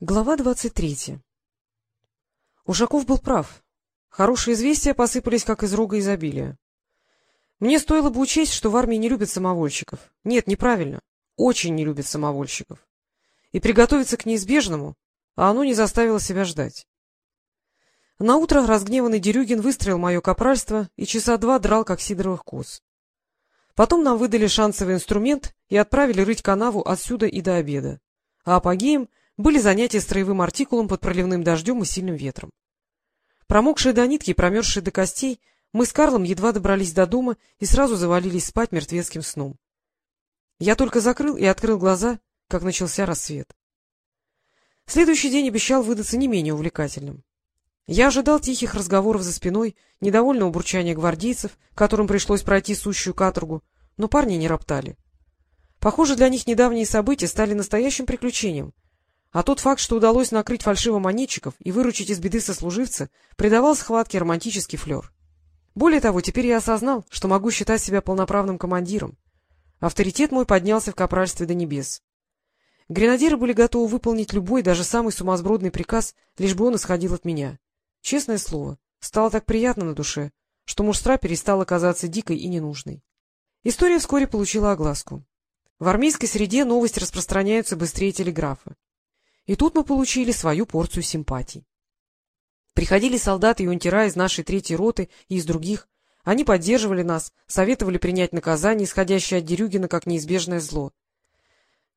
Глава двадцать третья Ушаков был прав. Хорошие известия посыпались, как из рога изобилия. Мне стоило бы учесть, что в армии не любят самовольщиков. Нет, неправильно. Очень не любят самовольщиков. И приготовиться к неизбежному, а оно не заставило себя ждать. Наутро разгневанный Дерюгин выстроил мое капральство и часа два драл, как сидоровых коз. Потом нам выдали шансовый инструмент и отправили рыть канаву отсюда и до обеда. А апогеем — были занятия строевым артикулом под проливным дождем и сильным ветром. Промокшие до нитки и промерзшие до костей, мы с Карлом едва добрались до дома и сразу завалились спать мертвецким сном. Я только закрыл и открыл глаза, как начался рассвет. Следующий день обещал выдаться не менее увлекательным. Я ожидал тихих разговоров за спиной, недовольного бурчания гвардейцев, которым пришлось пройти сущую каторгу, но парни не роптали. Похоже, для них недавние события стали настоящим приключением — а тот факт, что удалось накрыть фальшивомонетчиков и выручить из беды сослуживца, придавал схватке романтический флер. Более того, теперь я осознал, что могу считать себя полноправным командиром. Авторитет мой поднялся в капральстве до небес. Гренадеры были готовы выполнить любой, даже самый сумасбродный приказ, лишь бы он исходил от меня. Честное слово, стало так приятно на душе, что муштра перестала казаться дикой и ненужной. История вскоре получила огласку. В армейской среде новости распространяются быстрее телеграфа. И тут мы получили свою порцию симпатий. Приходили солдаты и унтера из нашей третьей роты и из других. Они поддерживали нас, советовали принять наказание, исходящее от Дерюгина как неизбежное зло.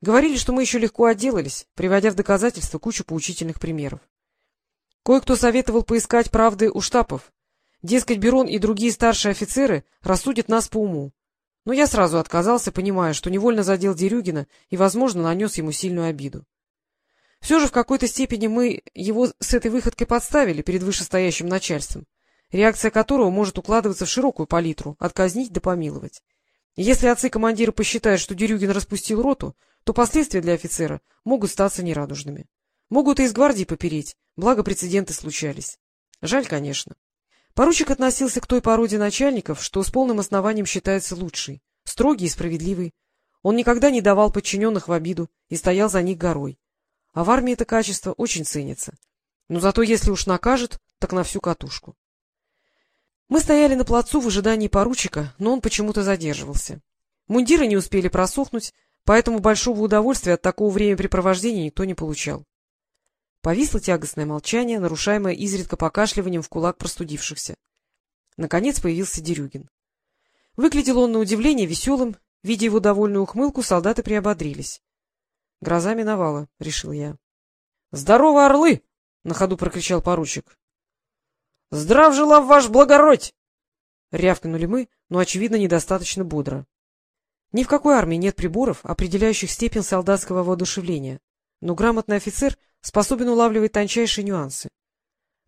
Говорили, что мы еще легко отделались, приводя в доказательство кучу поучительных примеров. Кое-кто советовал поискать правды у штабов. Дескать, Берон и другие старшие офицеры рассудят нас по уму. Но я сразу отказался, понимая, что невольно задел Дерюгина и, возможно, нанес ему сильную обиду. Все же в какой-то степени мы его с этой выходкой подставили перед вышестоящим начальством, реакция которого может укладываться в широкую палитру — отказнить да помиловать. Если отцы-командиры посчитают, что Дерюгин распустил роту, то последствия для офицера могут статься нерадужными. Могут и из гвардии попереть, благо прецеденты случались. Жаль, конечно. Поручик относился к той породе начальников, что с полным основанием считается лучшей, строгий и справедливый. Он никогда не давал подчиненных в обиду и стоял за них горой. А в армии это качество очень ценится. Но зато если уж накажет, так на всю катушку. Мы стояли на плацу в ожидании поручика, но он почему-то задерживался. Мундиры не успели просохнуть, поэтому большого удовольствия от такого времяпрепровождения никто не получал. Повисло тягостное молчание, нарушаемое изредка покашливанием в кулак простудившихся. Наконец появился Дерюгин. Выглядел он на удивление веселым, видя его довольную ухмылку, солдаты приободрились. — Гроза миновала, — решил я. — Здорово, орлы! — на ходу прокричал поручик. — Здрав жила ваш благородь! Рявкнули мы, но, очевидно, недостаточно бодро. Ни в какой армии нет приборов, определяющих степень солдатского воодушевления, но грамотный офицер способен улавливать тончайшие нюансы.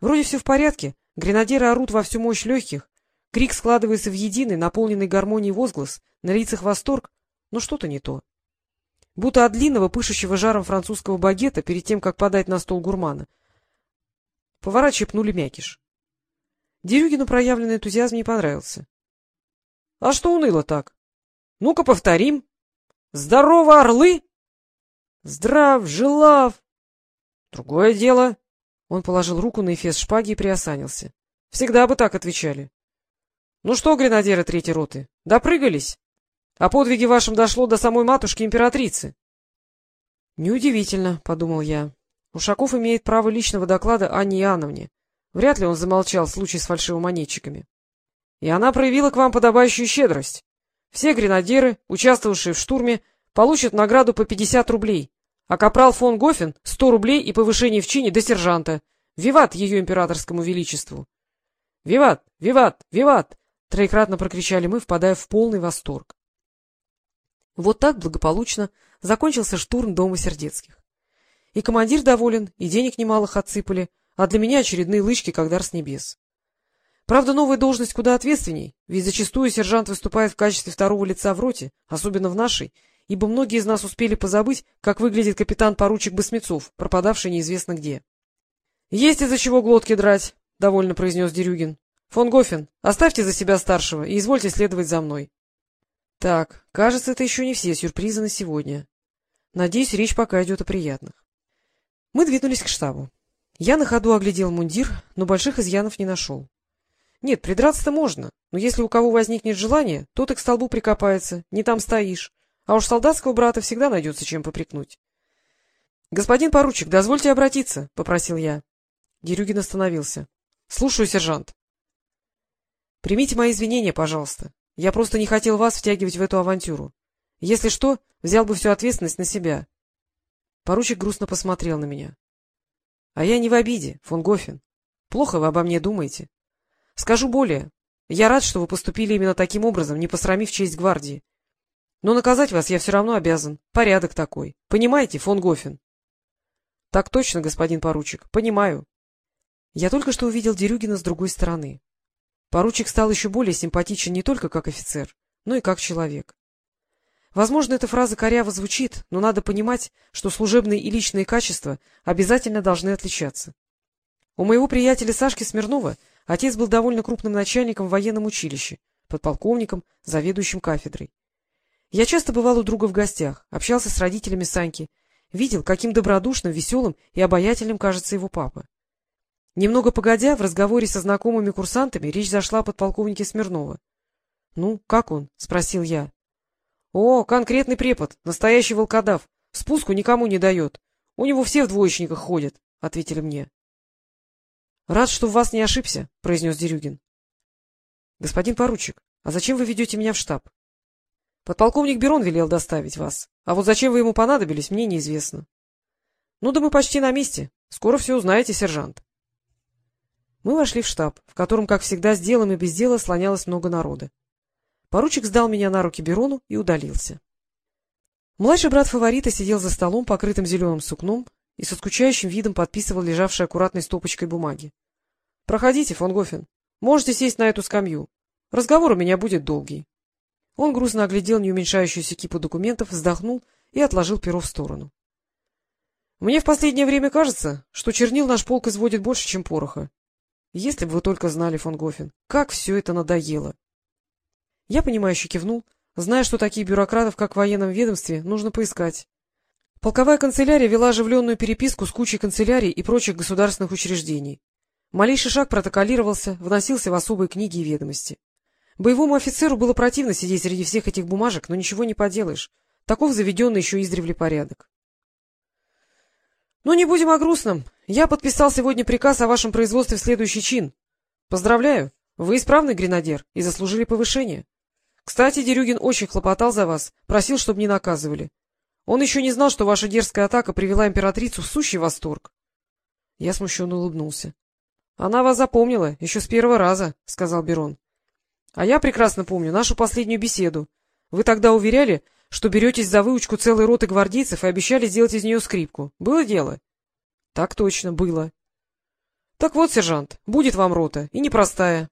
Вроде все в порядке, гренадеры орут во всю мощь легких, крик складывается в единый, наполненный гармонией возглас, на лицах восторг, но что-то не то будто от длинного, пышущего жаром французского багета, перед тем, как подать на стол гурмана. Повара чепнули мякиш. Дерюгину проявленный энтузиазм не понравился. — А что уныло так? Ну-ка повторим. Здорово, орлы! Здрав, жилав! Другое дело. Он положил руку на эфес шпаги и приосанился. Всегда бы так отвечали. — Ну что, гренадеры третьей роты, допрыгались? О подвиге вашем дошло до самой матушки-императрицы. — Неудивительно, — подумал я. Ушаков имеет право личного доклада Анне Иоанновне. Вряд ли он замолчал в случае с фальшивомонетчиками. И она проявила к вам подобающую щедрость. Все гренадеры, участвовавшие в штурме, получат награду по 50 рублей, а капрал фон Гофен — 100 рублей и повышение в чине до сержанта. Виват ее императорскому величеству! — Виват! Виват! Виват! — троекратно прокричали мы, впадая в полный восторг. Вот так благополучно закончился штурм дома Сердецких. И командир доволен, и денег немалых отсыпали, а для меня очередные лычки, как дар с небес. Правда, новая должность куда ответственней, ведь зачастую сержант выступает в качестве второго лица в роте, особенно в нашей, ибо многие из нас успели позабыть, как выглядит капитан-поручик Басмецов, пропадавший неизвестно где. — Есть из-за чего глотки драть, — довольно произнес Дерюгин. — Фон Гофен, оставьте за себя старшего и извольте следовать за мной. Так, кажется, это еще не все сюрпризы на сегодня. Надеюсь, речь пока идет о приятных. Мы двинулись к штабу. Я на ходу оглядел мундир, но больших изъянов не нашел. Нет, придраться-то можно, но если у кого возникнет желание, тот и к столбу прикопается, не там стоишь, а уж солдатского брата всегда найдется чем попрекнуть. — Господин поручик, дозвольте обратиться, — попросил я. Дерюгин остановился. — Слушаю, сержант. — Примите мои извинения, пожалуйста. Я просто не хотел вас втягивать в эту авантюру. Если что, взял бы всю ответственность на себя. Поручик грустно посмотрел на меня. — А я не в обиде, фон Гофен. Плохо вы обо мне думаете. Скажу более. Я рад, что вы поступили именно таким образом, не посрамив честь гвардии. Но наказать вас я все равно обязан. Порядок такой. Понимаете, фон Гофен? — Так точно, господин поручик. Понимаю. Я только что увидел Дерюгина с другой стороны. Поручик стал еще более симпатичен не только как офицер, но и как человек. Возможно, эта фраза коряво звучит, но надо понимать, что служебные и личные качества обязательно должны отличаться. У моего приятеля Сашки Смирнова отец был довольно крупным начальником в военном училище, подполковником, заведующим кафедрой. Я часто бывал у друга в гостях, общался с родителями Саньки, видел, каким добродушным, веселым и обаятельным кажется его папа. Немного погодя, в разговоре со знакомыми курсантами речь зашла о подполковнике Смирнова. — Ну, как он? — спросил я. — О, конкретный препод, настоящий волкодав. Спуску никому не дает. У него все в двоечниках ходят, — ответили мне. — Рад, что в вас не ошибся, — произнес Дерюгин. — Господин поручик, а зачем вы ведете меня в штаб? — Подполковник Берон велел доставить вас, а вот зачем вы ему понадобились, мне неизвестно. — Ну да мы почти на месте. Скоро все узнаете, сержант. Мы вошли в штаб, в котором, как всегда, с делом и без дела слонялось много народа. Поручик сдал меня на руки Берону и удалился. Младший брат фаворита сидел за столом, покрытым зеленым сукном, и со скучающим видом подписывал лежавшей аккуратной стопочкой бумаги. — Проходите, фон Гофен. Можете сесть на эту скамью. Разговор у меня будет долгий. Он грустно оглядел неуменьшающуюся кипу документов, вздохнул и отложил перо в сторону. — Мне в последнее время кажется, что чернил наш полк изводит больше, чем пороха. Если бы вы только знали, фон Гофен, как все это надоело! Я, понимающе кивнул, зная, что таких бюрократов, как в военном ведомстве, нужно поискать. Полковая канцелярия вела оживленную переписку с кучей канцелярий и прочих государственных учреждений. Малейший шаг протоколировался, вносился в особые книги и ведомости. Боевому офицеру было противно сидеть среди всех этих бумажек, но ничего не поделаешь. Таков заведенный еще издревле порядок. — Ну, не будем о грустном. Я подписал сегодня приказ о вашем производстве в следующий чин. Поздравляю, вы исправный гренадер и заслужили повышение. Кстати, Дерюгин очень хлопотал за вас, просил, чтобы не наказывали. Он еще не знал, что ваша дерзкая атака привела императрицу в сущий восторг. Я смущенно улыбнулся. — Она вас запомнила еще с первого раза, — сказал Берон. — А я прекрасно помню нашу последнюю беседу. Вы тогда уверяли, что беретесь за выучку целой роты гвардейцев и обещали сделать из нее скрипку. Было дело? — Так точно, было. — Так вот, сержант, будет вам рота, и непростая.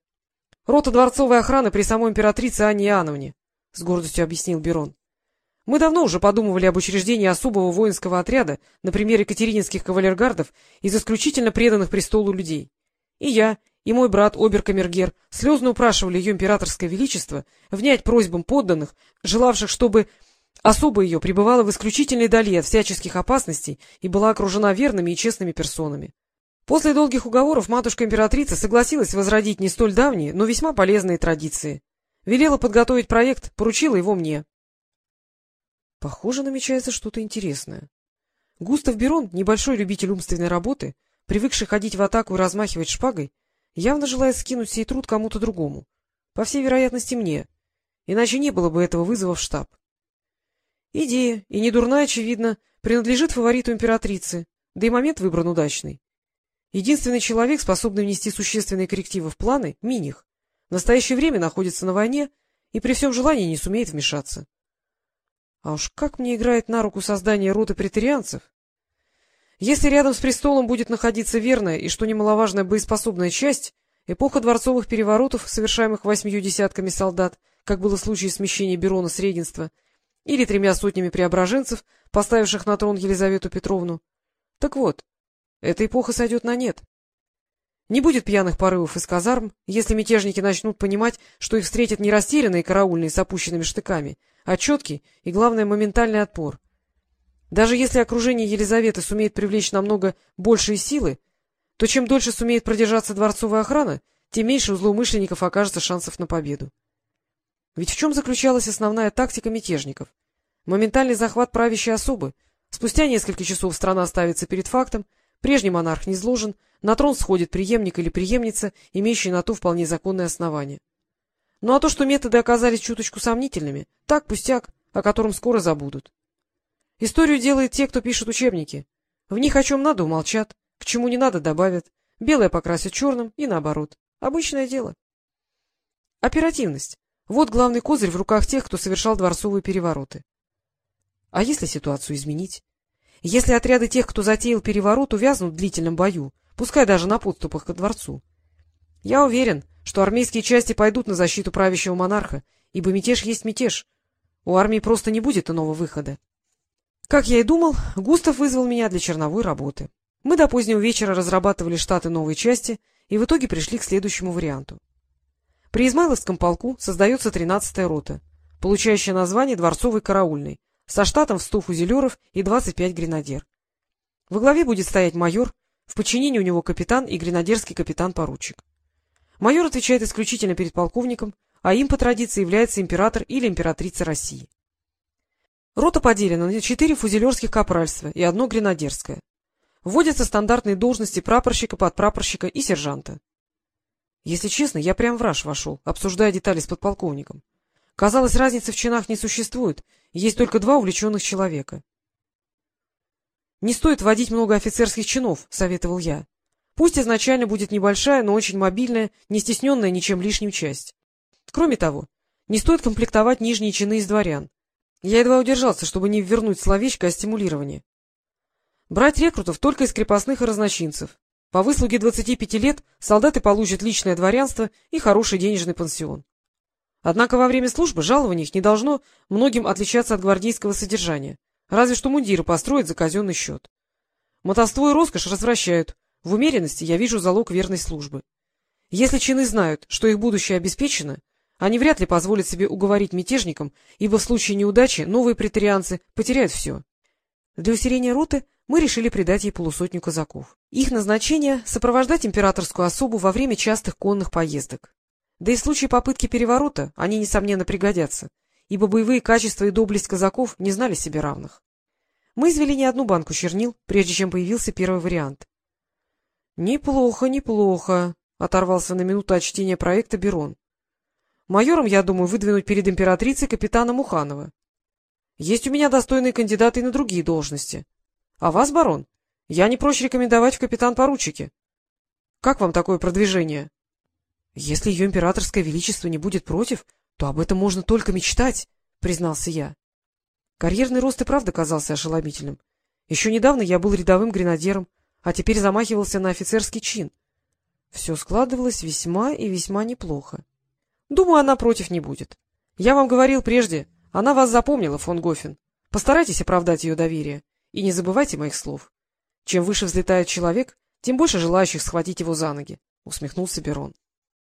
Рота дворцовой охраны при самой императрице Анне Иоанновне, — с гордостью объяснил Берон. Мы давно уже подумывали об учреждении особого воинского отряда, например, екатерининских кавалергардов из исключительно преданных престолу людей. И я, и мой брат Оберкамергер слезно упрашивали ее императорское величество внять просьбам подданных, желавших, чтобы особо ее пребывала в исключительной дали от всяческих опасностей и была окружена верными и честными персонами. После долгих уговоров матушка-императрица согласилась возродить не столь давние, но весьма полезные традиции. Велела подготовить проект, поручила его мне. Похоже, намечается что-то интересное. Густав Берон, небольшой любитель умственной работы, привыкший ходить в атаку и размахивать шпагой, явно желает скинуть сей труд кому-то другому. По всей вероятности, мне. Иначе не было бы этого вызова в штаб. Идея, и не дурная, очевидно, принадлежит фавориту императрицы, да и момент выбран удачный. Единственный человек, способный внести существенные коррективы в планы — Миних. В настоящее время находится на войне и при всем желании не сумеет вмешаться. А уж как мне играет на руку создание роты претарианцев? Если рядом с престолом будет находиться верная и, что немаловажно, боеспособная часть, эпоха дворцовых переворотов, совершаемых восьмью десятками солдат, как было в случае смещения Берона с регенства, или тремя сотнями преображенцев, поставивших на трон Елизавету Петровну. Так вот, эта эпоха сойдет на нет. Не будет пьяных порывов из казарм, если мятежники начнут понимать, что их встретят не растерянные караульные с опущенными штыками, а четкий и, главное, моментальный отпор. Даже если окружение Елизаветы сумеет привлечь намного большие силы, то чем дольше сумеет продержаться дворцовая охрана, тем меньше у злоумышленников окажется шансов на победу. Ведь в чем заключалась основная тактика мятежников? Моментальный захват правящей особы. Спустя несколько часов страна ставится перед фактом, прежний монарх не изложен, на трон сходит преемник или преемница, имеющий на то вполне законное основание. Ну а то, что методы оказались чуточку сомнительными, так пустяк, о котором скоро забудут. Историю делают те, кто пишет учебники. В них о чем надо умолчат, к чему не надо добавят, белое покрасят черным и наоборот. Обычное дело. Оперативность. Вот главный козырь в руках тех, кто совершал дворцовые перевороты. А если ситуацию изменить? Если отряды тех, кто затеял переворот, увязнут в длительном бою, пускай даже на подступах ко дворцу? Я уверен, что армейские части пойдут на защиту правящего монарха, ибо мятеж есть мятеж. У армии просто не будет иного выхода. Как я и думал, Густав вызвал меня для черновой работы. Мы до позднего вечера разрабатывали штаты новой части и в итоге пришли к следующему варианту. При Измайловском полку создается 13-я рота, получающая название Дворцовой караульной, со штатом в 100 фузелеров и 25 гренадер. Во главе будет стоять майор, в подчинении у него капитан и гренадерский капитан-поручик. Майор отвечает исключительно перед полковником, а им по традиции является император или императрица России. Рота поделена на четыре фузелерских капральства и одно гренадерское. Вводятся стандартные должности прапорщика, подпрапорщика и сержанта. Если честно, я прям в раж вошел, обсуждая детали с подполковником. Казалось, разницы в чинах не существует, есть только два увлеченных человека. — Не стоит вводить много офицерских чинов, — советовал я. Пусть изначально будет небольшая, но очень мобильная, не стесненная ничем лишним часть. Кроме того, не стоит комплектовать нижние чины из дворян. Я едва удержался, чтобы не вернуть словечко о стимулировании. Брать рекрутов только из крепостных и разночинцев. По выслуге 25 лет солдаты получат личное дворянство и хороший денежный пансион. Однако во время службы жалование их не должно многим отличаться от гвардейского содержания, разве что мундиры построят за казенный счет. Мотовство и роскошь развращают, в умеренности я вижу залог верной службы. Если чины знают, что их будущее обеспечено, они вряд ли позволят себе уговорить мятежникам, ибо в случае неудачи новые претарианцы потеряют все. Для усиления роты мы решили придать ей полусотню казаков. Их назначение — сопровождать императорскую особу во время частых конных поездок. Да и в случае попытки переворота они, несомненно, пригодятся, ибо боевые качества и доблесть казаков не знали себе равных. Мы извели не одну банку чернил, прежде чем появился первый вариант. — Неплохо, неплохо, — оторвался на минуту от чтения проекта Берон. Майором, я думаю, выдвинуть перед императрицей капитана Муханова. Есть у меня достойные кандидаты и на другие должности. А вас, барон, я не прочь рекомендовать в капитан-поручике. Как вам такое продвижение? Если ее императорское величество не будет против, то об этом можно только мечтать, — признался я. Карьерный рост и правда казался ошеломительным. Еще недавно я был рядовым гренадером, а теперь замахивался на офицерский чин. Все складывалось весьма и весьма неплохо. Думаю, она против не будет. Я вам говорил прежде, она вас запомнила, фон Гофен. Постарайтесь оправдать ее доверие. И не забывайте моих слов. Чем выше взлетает человек, тем больше желающих схватить его за ноги, — усмехнулся Берон.